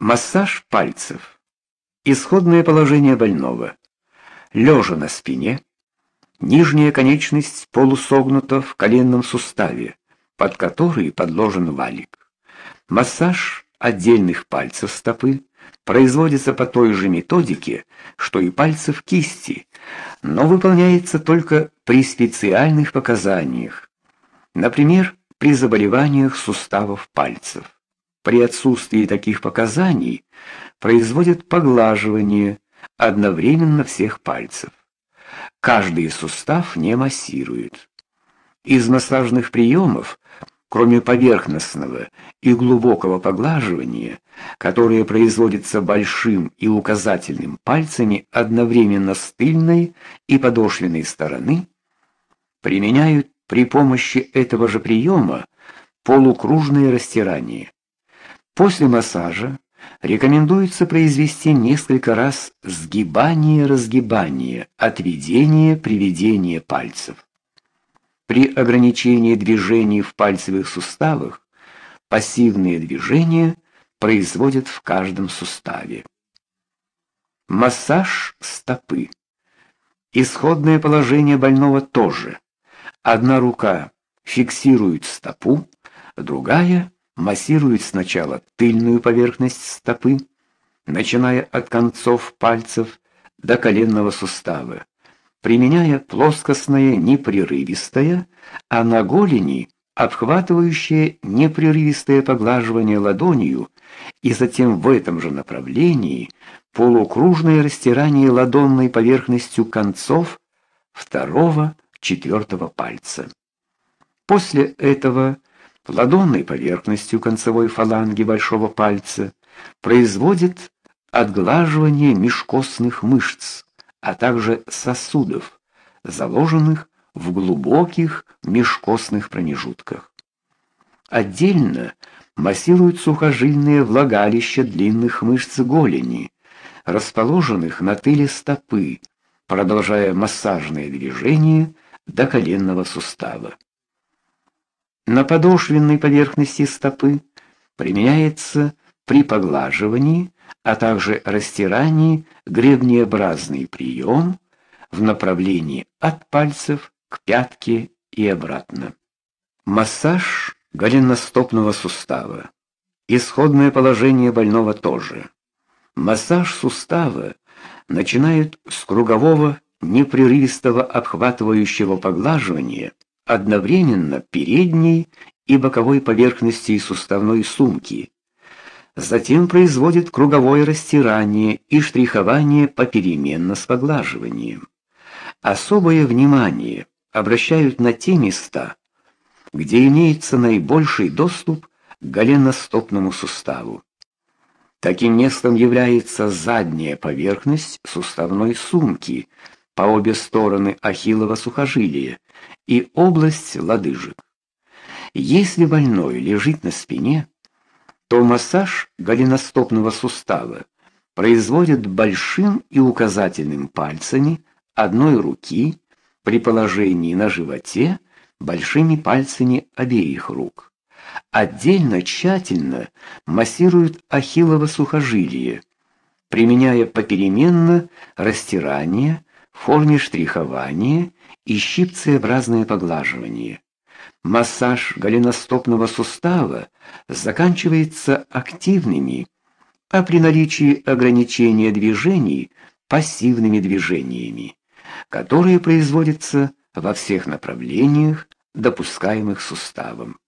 Массаж пальцев. Исходное положение больного. Лежа на спине, нижняя конечность полусогнута в коленном суставе, под который подложен валик. Массаж отдельных пальцев стопы производится по той же методике, что и пальцев кисти, но выполняется только при специальных показаниях. Например, при заболеваниях суставов пальцев. При отсутствии таких показаний производят поглаживание одновременно всех пальцев. Каждый сустав не массирует. Из массажных приемов, кроме поверхностного и глубокого поглаживания, которое производится большим и указательным пальцами одновременно с тыльной и подошвенной стороны, применяют при помощи этого же приема полукружное растирание. После массажа рекомендуется произвести несколько раз сгибание-разгибание, отведение-приведение пальцев. При ограничении движений в пальцевых суставах пассивные движения производят в каждом суставе. Массаж стопы. Исходное положение больного тоже. Одна рука фиксирует стопу, другая массирует сначала тыльную поверхность стопы, начиная от концов пальцев до коленного сустава, применяя плоскостное непрерывистое, а на голени обхватывающее непрерывистое поглаживание ладонью и затем в этом же направлении полукружное растирание ладонной поверхностью концов второго, четвертого пальца. После этого ладонной поверхностью концевой фаланги большого пальца производит отглаживание межкостных мышц, а также сосудов, заложенных в глубоких межкостных промежутках. Отдельно массируют сухожильные влагалища длинных мышц голени, расположенных на тыле стопы, продолжая массажные движения до коленного сустава. На подошвенной поверхности стопы применяется при поглаживании, а также растирании гребнеобразный прием в направлении от пальцев к пятке и обратно. Массаж голеностопного сустава. Исходное положение больного тоже. Массаж сустава начинают с кругового непрерывистого обхватывающего поглаживания одновременно передней и боковой поверхности суставной сумки. Затем производит круговое растирание и штрихование попеременно с поглаживанием. Особое внимание обращают на те места, где имеется наибольший доступ к голеностопному суставу. Таким местом является задняя поверхность суставной сумки по обе стороны ахиллова сухожилия и область лодыжек. Если больной лежит на спине, то массаж голеностопного сустава производят большим и указательным пальцами одной руки при положении на животе большими пальцами обеих рук. Отдельно тщательно массируют ахиллово сухожилие, применяя попеременно растирание форме штрихования и щипцеобразное поглаживание. Массаж голеностопного сустава заканчивается активными, а при наличии ограничения движений пассивными движениями, которые производятся во всех направлениях, допускаемых суставом.